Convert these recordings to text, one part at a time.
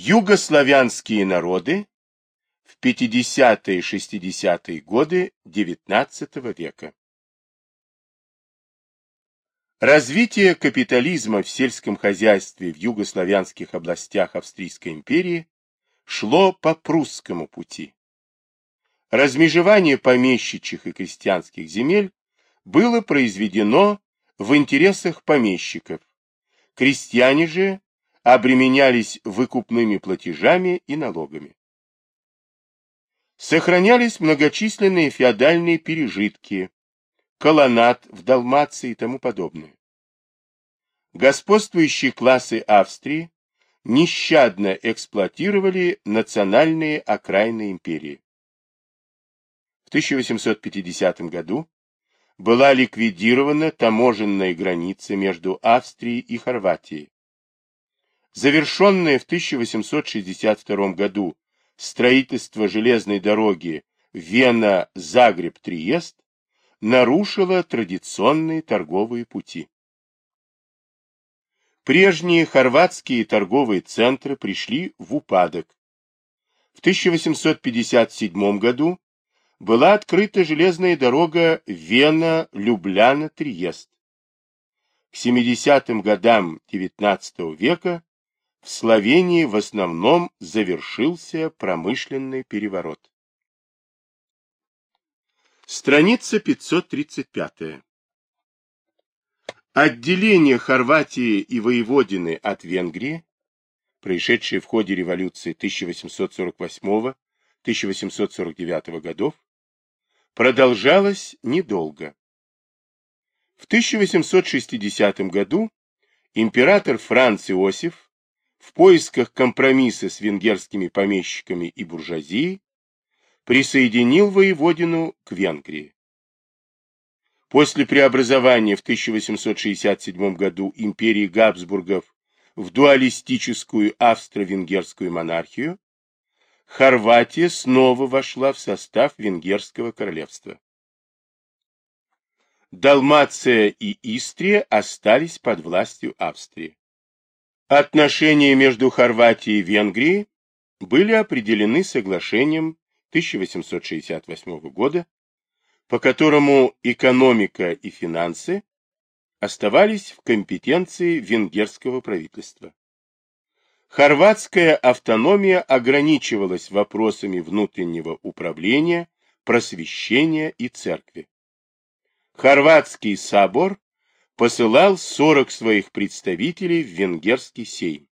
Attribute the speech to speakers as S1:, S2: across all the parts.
S1: Югославянские народы в 50-60-е годы XIX века. Развитие капитализма в сельском хозяйстве в югославянских областях Австрийской империи шло по прусскому пути. Размежевание помещичьих и крестьянских земель было произведено в интересах помещиков. Крестьяне же обременялись выкупными платежами и налогами. Сохранялись многочисленные феодальные пережитки, колоннад в Далмации и тому подобное. Господствующие классы Австрии нещадно эксплуатировали национальные окраины империи. В 1850 году была ликвидирована таможенная граница между Австрией и Хорватией. Завершенное в 1862 году строительство железной дороги Вена-Загреб-Триест нарушило традиционные торговые пути. Прежние хорватские торговые центры пришли в упадок. В 1857 году была открыта железная дорога Вена-Любляна-Триест. К 70-м годам XIX века в Словении в основном завершился промышленный переворот. Страница 535. Отделение Хорватии и Воеводины от Венгрии, происшедшее в ходе революции 1848-1849 годов, продолжалось недолго. В 1860 году император Франц Иосиф в поисках компромисса с венгерскими помещиками и буржуазией присоединил воеводину к Венгрии. После преобразования в 1867 году империи Габсбургов в дуалистическую австро-венгерскую монархию, Хорватия снова вошла в состав Венгерского королевства. Далмация и Истрия остались под властью Австрии. Отношения между Хорватией и Венгрией были определены соглашением 1868 года, по которому экономика и финансы оставались в компетенции венгерского правительства. Хорватская автономия ограничивалась вопросами внутреннего управления, просвещения и церкви. Хорватский собор посылал 40 своих представителей в венгерский сейм.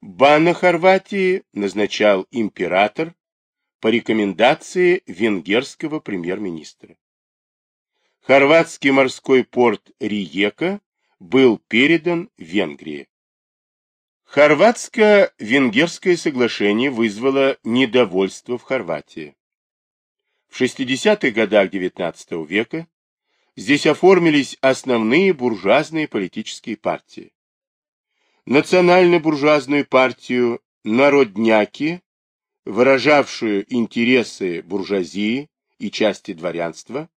S1: Бана Хорватии назначал император по рекомендации венгерского премьер-министра. Хорватский морской порт Риека был передан Венгрии. Хорватско-венгерское соглашение вызвало недовольство в Хорватии. В 60-х годах XIX века Здесь оформились основные буржуазные политические партии. Национально-буржуазную партию «Народняки», выражавшую интересы буржуазии и части дворянства,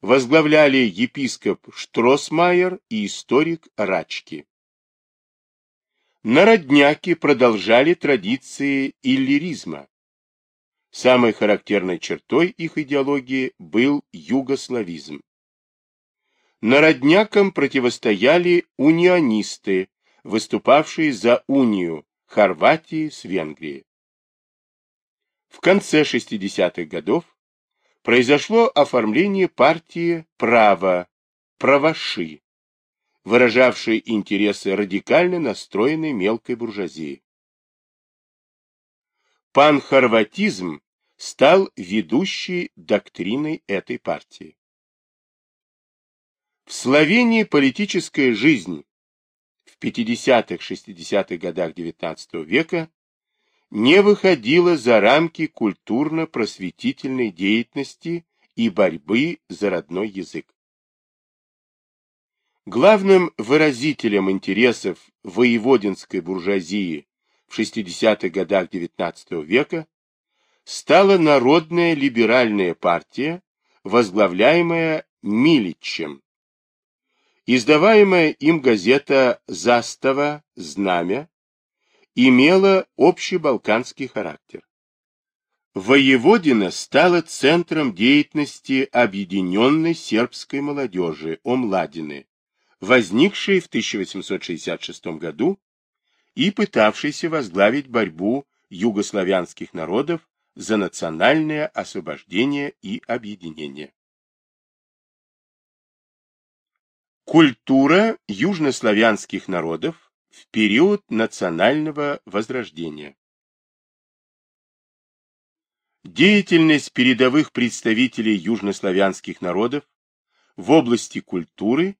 S1: возглавляли епископ Штросмайер и историк Рачки. Народняки продолжали традиции иллиризма. Самой характерной чертой их идеологии был югославизм. Народнякам противостояли унионисты, выступавшие за унию Хорватии с Венгрией. В конце 60-х годов произошло оформление партии «Право», «Правоши», выражавшей интересы радикально настроенной мелкой буржуазии. Панхорватизм стал ведущей доктриной этой партии. В Словении политическая жизнь в 50-60-х годах XIX века не выходила за рамки культурно-просветительной деятельности и борьбы за родной язык. Главным выразителем интересов воеводинской буржуазии в 60-х годах XIX века стала Народная либеральная партия, возглавляемая Миличем, Издаваемая им газета «Застава», «Знамя» имела общебалканский характер. Воеводина стала центром деятельности объединенной сербской молодежи Омладины, возникшей в 1866 году и пытавшейся возглавить борьбу югославянских народов за национальное освобождение и объединение. Культура южнославянских народов в период национального возрождения. Деятельность передовых представителей южнославянских народов в области культуры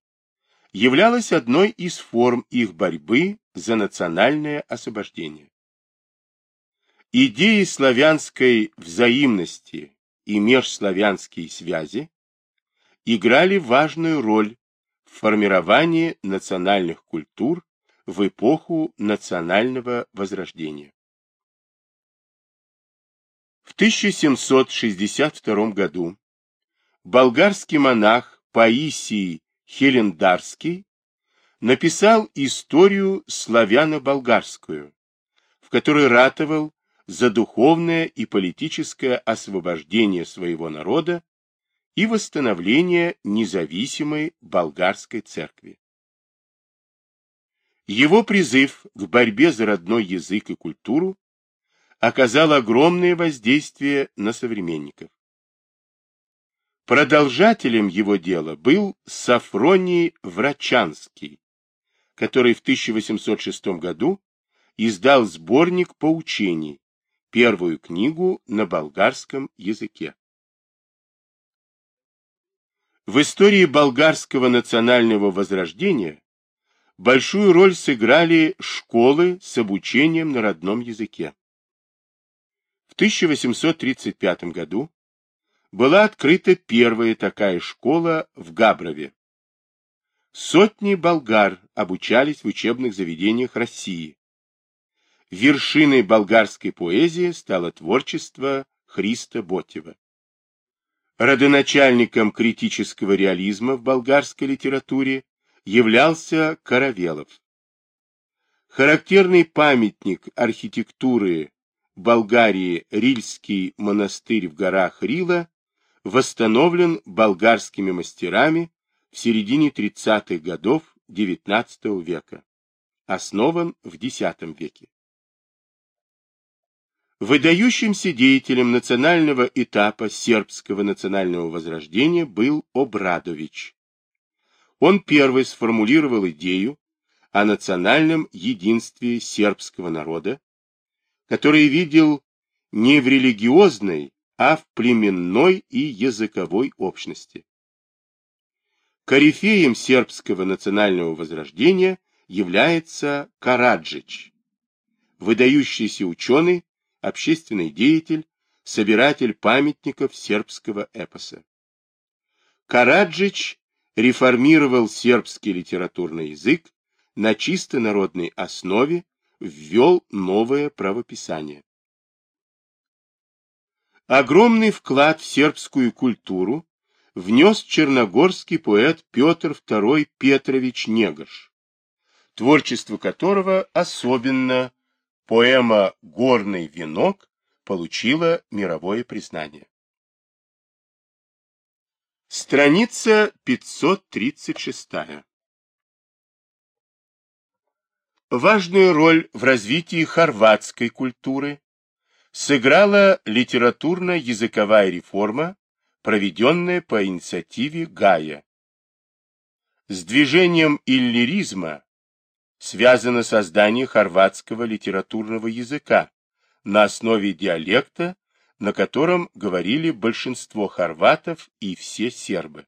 S1: являлась одной из форм их борьбы за национальное освобождение. Идеи славянской взаимности и межславянские связи играли важную роль в формировании национальных культур в эпоху национального возрождения. В 1762 году болгарский монах Паисий Хелендарский написал историю славяно-болгарскую, в которой ратовал за духовное и политическое освобождение своего народа и восстановление независимой болгарской церкви. Его призыв к борьбе за родной язык и культуру оказал огромное воздействие на современников. Продолжателем его дела был Сафроний Врачанский, который в 1806 году издал сборник поучений, первую книгу на болгарском языке. В истории болгарского национального возрождения большую роль сыграли школы с обучением на родном языке. В 1835 году была открыта первая такая школа в Габрове. Сотни болгар обучались в учебных заведениях России, вершиной болгарской поэзии стало творчество Христа Ботева. Родоначальником критического реализма в болгарской литературе являлся Каравелов. Характерный памятник архитектуры Болгарии Рильский монастырь в горах Рила восстановлен болгарскими мастерами в середине 30-х годов XIX века. Основан в X веке. Выдающимся деятелем национального этапа сербского национального возрождения был Обрадович. Он первый сформулировал идею о национальном единстве сербского народа, который видел не в религиозной, а в племенной и языковой общности. Корифеем сербского национального возрождения является Караджич, выдающийся ученый, общественный деятель, собиратель памятников сербского эпоса. Караджич реформировал сербский литературный язык на чисто народной основе, ввел новое правописание. Огромный вклад в сербскую культуру внес черногорский поэт Петр II Петрович Негрш, творчество которого особенно Поэма «Горный венок» получила мировое признание. Страница 536. Важную роль в развитии хорватской культуры сыграла литературно-языковая реформа, проведенная по инициативе Гая. С движением иллиризма связано создание хорватского литературного языка на основе диалекта, на котором говорили большинство хорватов и все сербы.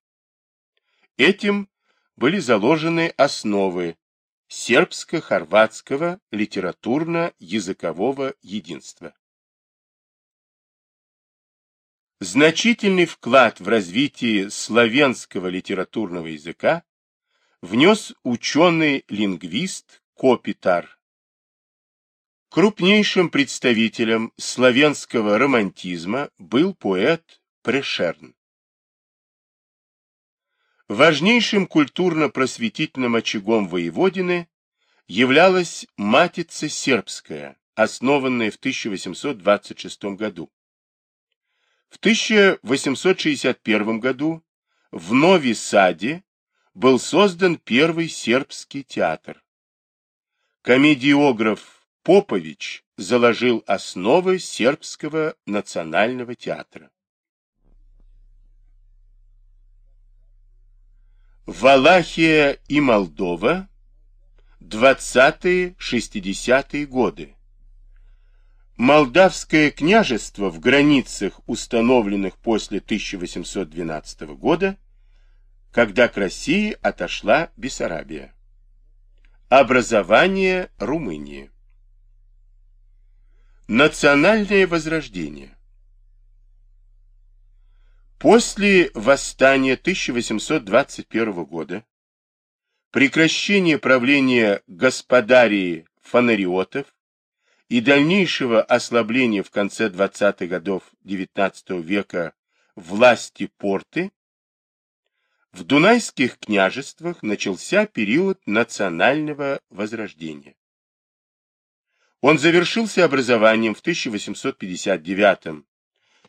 S1: Этим были заложены основы сербско-хорватского литературно-языкового единства. Значительный вклад в развитие славянского литературного языка внес ученый-лингвист Копитар. Крупнейшим представителем славянского романтизма был поэт Прешерн. Важнейшим культурно-просветительным очагом воеводины являлась Матица Сербская, основанная в 1826 году. В 1861 году в Нови Саде был создан первый сербский театр. Комедиограф Попович заложил основы сербского национального театра. Валахия и Молдова 20-60-е годы. Молдавское княжество в границах, установленных после 1812 года, когда к России отошла Бессарабия. Образование Румынии. Национальное возрождение. После восстания 1821 года, прекращения правления господарии фонариотов и дальнейшего ослабления в конце 20-х годов XIX века власти порты, в Дунайских княжествах начался период национального возрождения. Он завершился образованием в 1859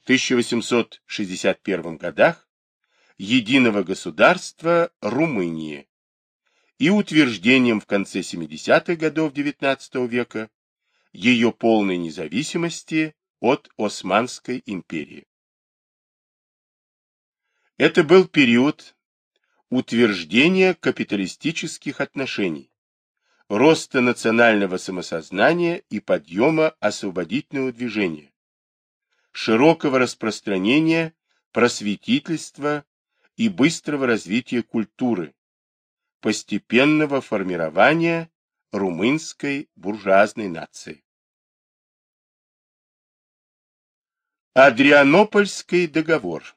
S1: 1861 годах единого государства Румынии и утверждением в конце 70-х годов XIX века ее полной независимости от Османской империи. Это был период утверждения капиталистических отношений, роста национального самосознания и подъема освободительного движения, широкого распространения просветительства и быстрого развития культуры, постепенного формирования румынской буржуазной нации. Адрианопольский договор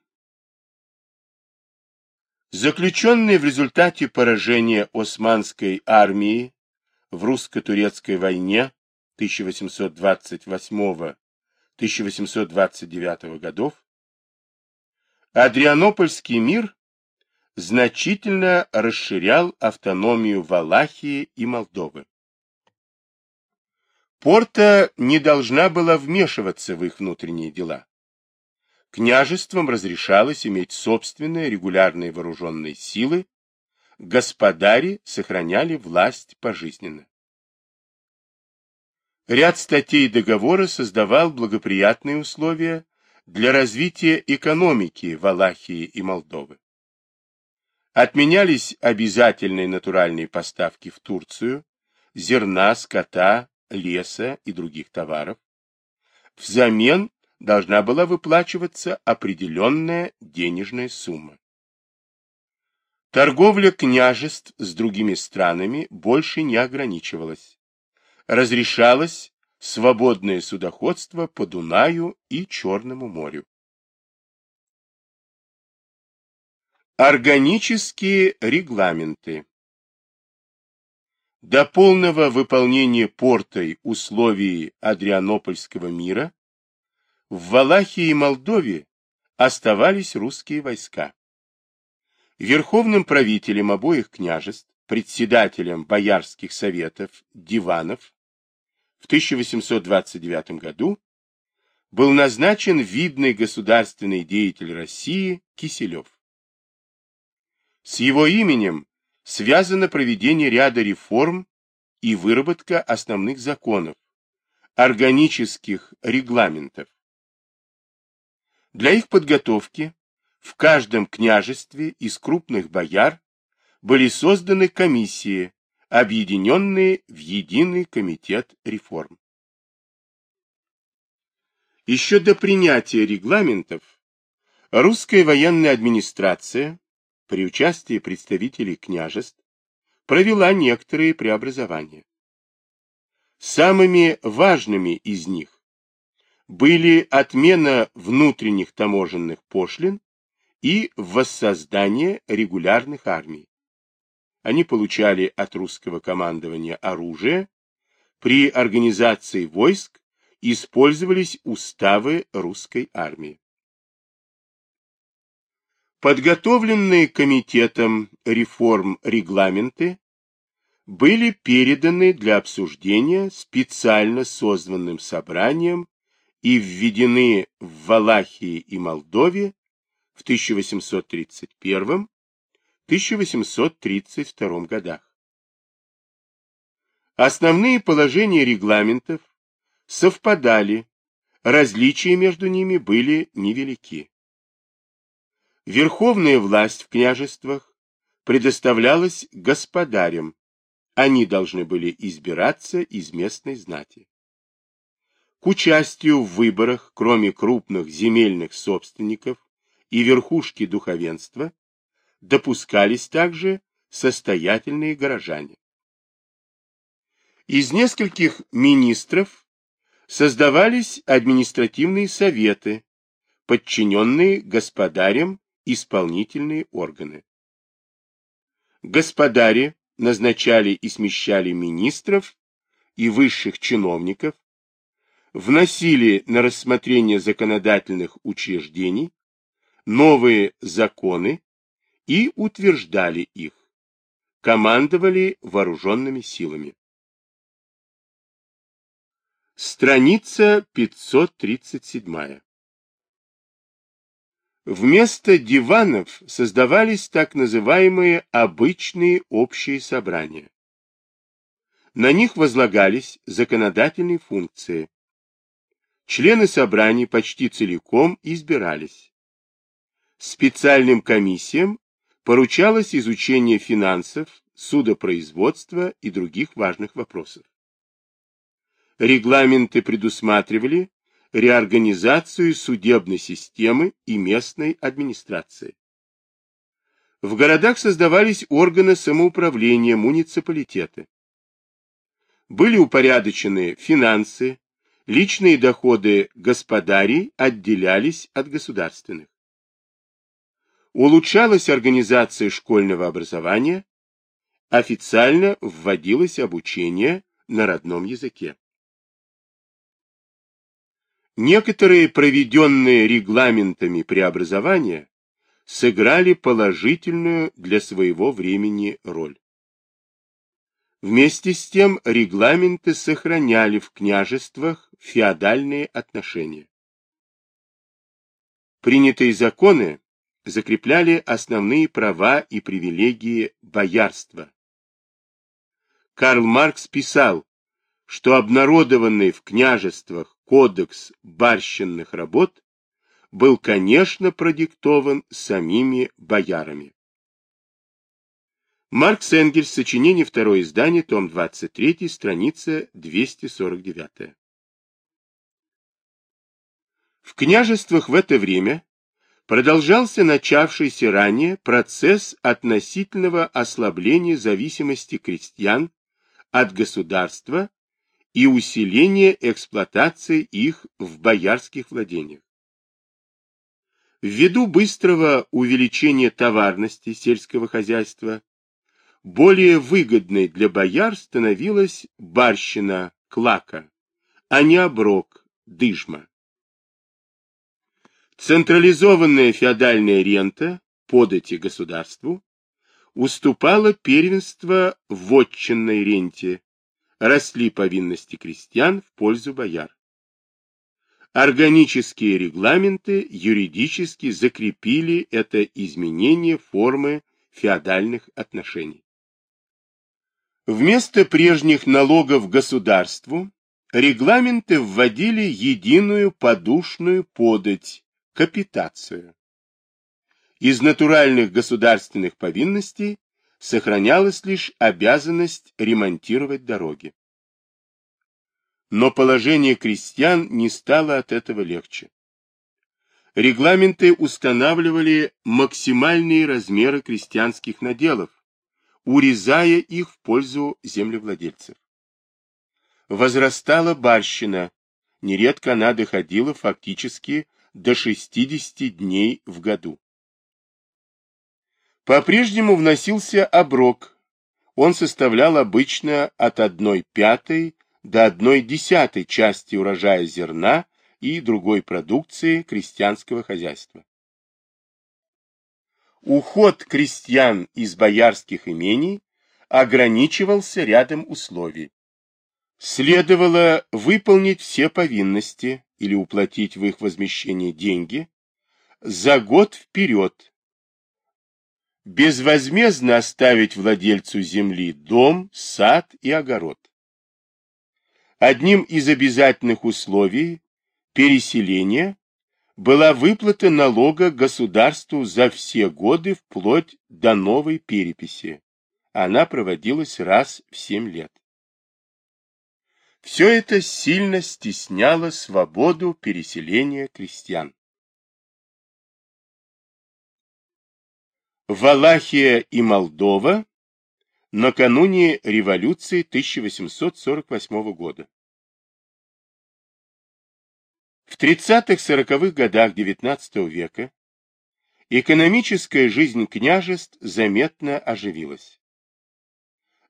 S1: Заключенный в результате поражения османской армии в русско-турецкой войне 1828 1829 годов, Адрианопольский мир значительно расширял автономию Валахии и Молдовы. Порта не должна была вмешиваться в их внутренние дела. Княжествам разрешалось иметь собственные регулярные вооруженные силы, господари сохраняли власть пожизненно. Ряд статей договора создавал благоприятные условия для развития экономики Валахии и Молдовы. Отменялись обязательные натуральные поставки в Турцию, зерна, скота, леса и других товаров. Взамен должна была выплачиваться определенная денежная сумма. Торговля княжеств с другими странами больше не ограничивалась разрешалось свободное судоходство по Дунаю и Черному морю. Органические регламенты До полного выполнения портой условий Адрианопольского мира в Валахии и Молдове оставались русские войска. Верховным правителем обоих княжеств, председателем боярских советов, диванов, в 1829 году был назначен видный государственный деятель России Киселев. С его именем связано проведение ряда реформ и выработка основных законов, органических регламентов. Для их подготовки в каждом княжестве из крупных бояр были созданы комиссии, объединенные в единый комитет реформ. Еще до принятия регламентов русская военная администрация при участии представителей княжеств провела некоторые преобразования. Самыми важными из них были отмена внутренних таможенных пошлин и воссоздание регулярных армий. Они получали от русского командования оружие. При организации войск использовались уставы русской армии. Подготовленные комитетом реформ регламенты были переданы для обсуждения специально созванным собранием и введены в Валахии и Молдове в 1831-1832 годах. Основные положения регламентов совпадали, различия между ними были невелики. Верховная власть в княжествах предоставлялась господарям, они должны были избираться из местной знати. К участию в выборах, кроме крупных земельных собственников и верхушки духовенства, допускались также состоятельные горожане. Из нескольких министров создавались административные советы, подчиненные господарям исполнительные органы. Господари назначали и смещали министров и высших чиновников, вносили на рассмотрение законодательных учреждений новые законы и утверждали их, командовали вооруженными силами. Страница 537. Вместо диванов создавались так называемые обычные общие собрания. На них возлагались законодательные функции, Члены собраний почти целиком избирались. Специальным комиссиям поручалось изучение финансов, судопроизводства и других важных вопросов. Регламенты предусматривали реорганизацию судебной системы и местной администрации. В городах создавались органы самоуправления, муниципалитеты. Были упорядочены финансы, личные доходы господарей отделялись от государственных. Улучшалась организация школьного образования, официально вводилось обучение на родном языке. Некоторые проведенные регламентами преобразования сыграли положительную для своего времени роль. Вместе с тем регламенты сохраняли в княжествах феодальные отношения. Принятые законы закрепляли основные права и привилегии боярства. Карл Маркс писал, что обнародованный в княжествах кодекс барщинных работ был, конечно, продиктован самими боярами. Маркс Энгельс, сочинение, второе издание, том 23, страница 249. В княжествах в это время продолжался начавшийся ранее процесс относительного ослабления зависимости крестьян от государства и усиления эксплуатации их в боярских владениях. Ввиду быстрого увеличения товарности сельского хозяйства более выгодной для бояр становилась барщина, клака, а не оброк, дыжма. Централизованная феодальная рента, подати государству, уступала первенство вотчинной ренте, росли повинности крестьян в пользу бояр. Органические регламенты юридически закрепили это изменение формы феодальных отношений. Вместо прежних налогов государству регламенты вводили единую подушную подать, капитацию. Из натуральных государственных повинностей сохранялась лишь обязанность ремонтировать дороги. Но положение крестьян не стало от этого легче. Регламенты устанавливали максимальные размеры крестьянских наделов, урезая их в пользу землевладельцев. Возрастала барщина, нередко она доходила фактически до 60 дней в году. По-прежнему вносился оброк. Он составлял обычно от 1 пятой до 1 десятой части урожая зерна и другой продукции крестьянского хозяйства. Уход крестьян из боярских имений ограничивался рядом условий. Следовало выполнить все повинности или уплатить в их возмещение деньги за год вперед, безвозмездно оставить владельцу земли дом, сад и огород. Одним из обязательных условий переселения была выплата налога государству за все годы вплоть до новой переписи. Она проводилась раз в семь лет. Все это сильно стесняло свободу переселения крестьян. Валахия и Молдова накануне революции 1848 года. В 30-40-х годах XIX века экономическая жизнь княжеств заметно оживилась.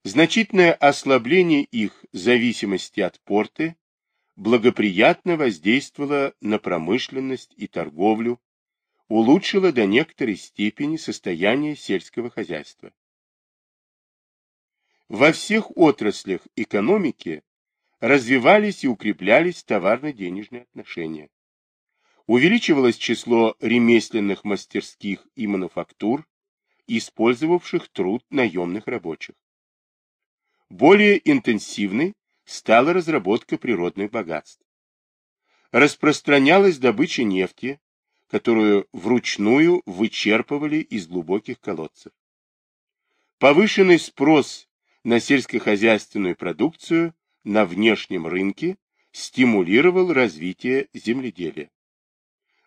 S1: Значительное ослабление их зависимости от порты благоприятно воздействовало на промышленность и торговлю, улучшило до некоторой степени состояние сельского хозяйства. Во всех отраслях экономики развивались и укреплялись товарно-денежные отношения. Увеличивалось число ремесленных мастерских и мануфактур, использовавших труд наемных рабочих. Более интенсивной стала разработка природных богатств. Распространялась добыча нефти, которую вручную вычерпывали из глубоких колодцев. Повышенный спрос на сельскохозяйственную продукцию на внешнем рынке стимулировал развитие земледелия.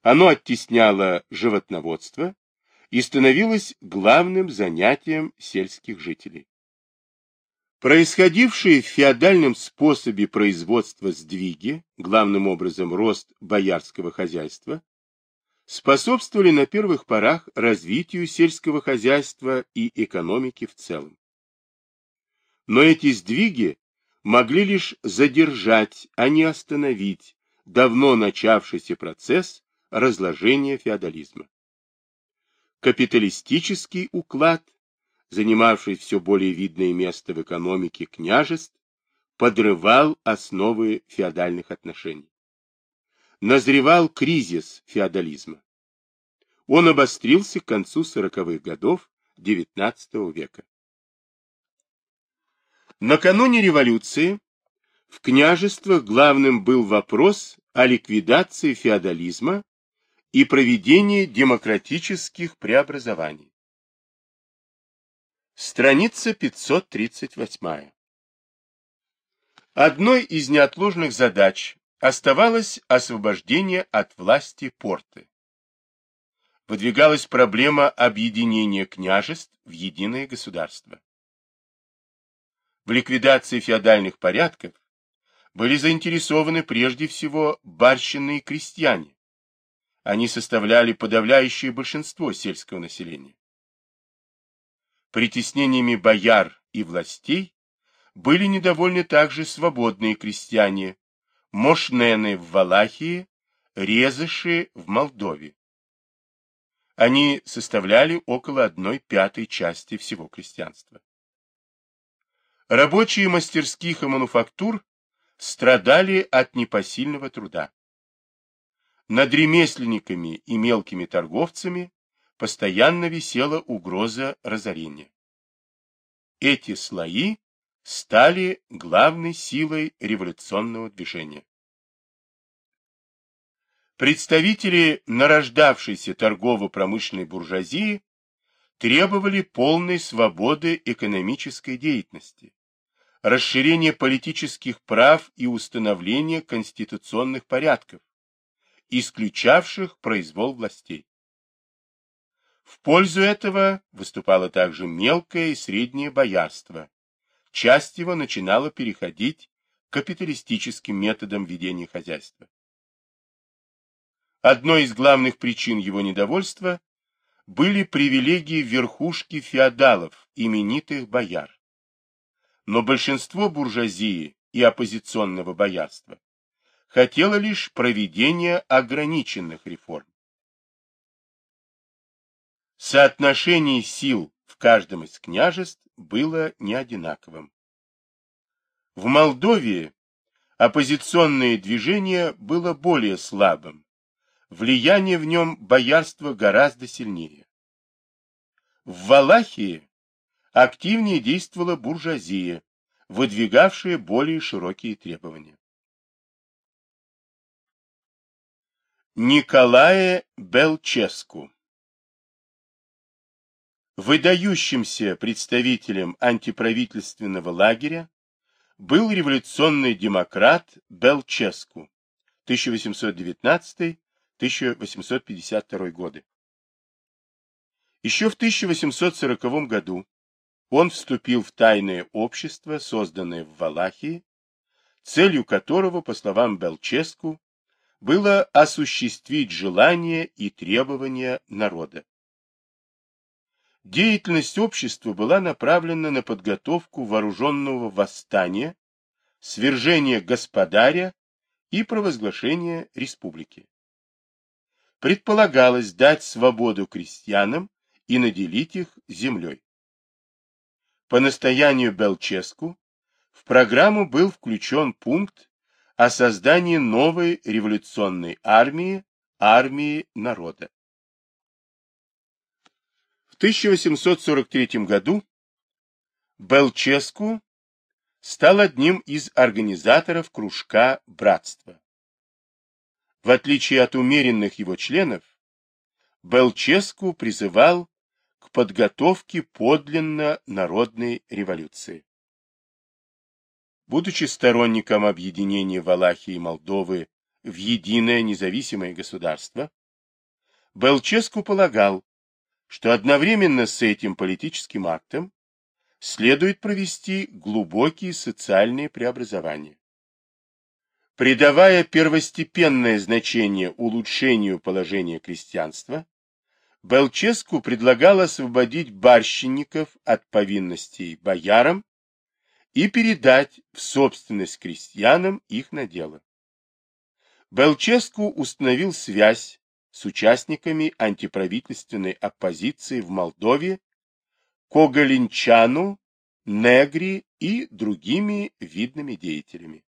S1: Оно оттесняло животноводство и становилось главным занятием сельских жителей. Происходившие в феодальном способе производства сдвиги, главным образом рост боярского хозяйства, способствовали на первых порах развитию сельского хозяйства и экономики в целом. Но эти сдвиги могли лишь задержать, а не остановить давно начавшийся процесс разложения феодализма. Капиталистический уклад, занимавший все более видное место в экономике княжеств, подрывал основы феодальных отношений. Назревал кризис феодализма. Он обострился к концу сороковых годов XIX века. Накануне революции в княжествах главным был вопрос о ликвидации феодализма и проведении демократических преобразований. Страница 538. Одной из неотложных задач оставалось освобождение от власти порты. Выдвигалась проблема объединения княжеств в единое государство в ликвидации феодальных порядков были заинтересованы прежде всего барщинные крестьяне. Они составляли подавляющее большинство сельского населения. Притеснениями бояр и властей были недовольны также свободные крестьяне, мошнены в Валахии, резыши в Молдове. Они составляли около одной пятой части всего крестьянства. Рабочие мастерских и мануфактур страдали от непосильного труда. Над ремесленниками и мелкими торговцами постоянно висела угроза разорения. Эти слои стали главной силой революционного движения. Представители нарождавшейся торгово-промышленной буржуазии требовали полной свободы экономической деятельности, расширение политических прав и установление конституционных порядков, исключавших произвол властей. В пользу этого выступало также мелкое и среднее боярство. Часть его начинала переходить к капиталистическим методам ведения хозяйства. Одной из главных причин его недовольства были привилегии верхушки феодалов, именитых бояр но большинство буржуазии и оппозиционного боярства хотело лишь проведения ограниченных реформ. Соотношение сил в каждом из княжеств было не одинаковым. В Молдове оппозиционное движение было более слабым, влияние в нем боярства гораздо сильнее. В Валахии активнее действовала буржуазия, выдвигавшая более широкие требования. Николае Белческу Выдающимся представителем антиправительственного лагеря был революционный демократ Белческу 1819-1852 годы. Еще в 1840 году он вступил в тайное общество, созданное в Валахии, целью которого, по словам Белческу, было осуществить желания и требования народа. Деятельность общества была направлена на подготовку вооруженного восстания, свержение господаря и провозглашение республики. Предполагалось дать свободу крестьянам и наделить их землей. По настоянию Белческу в программу был включен пункт о создании новой революционной армии, армии народа. В 1843 году Белческу стал одним из организаторов кружка братства. В отличие от умеренных его членов, Белческу призывал к подготовке подлинно народной революции. Будучи сторонником объединения Валахии и Молдовы в единое независимое государство, Белческу полагал, что одновременно с этим политическим актом следует провести глубокие социальные преобразования. Придавая первостепенное значение улучшению положения крестьянства, Белческу предлагал освободить барщинников от повинностей боярам и передать в собственность крестьянам их наделы. Белческу установил связь с участниками антиправительственной оппозиции в Молдове, Когалинчану, Негри и другими видными деятелями.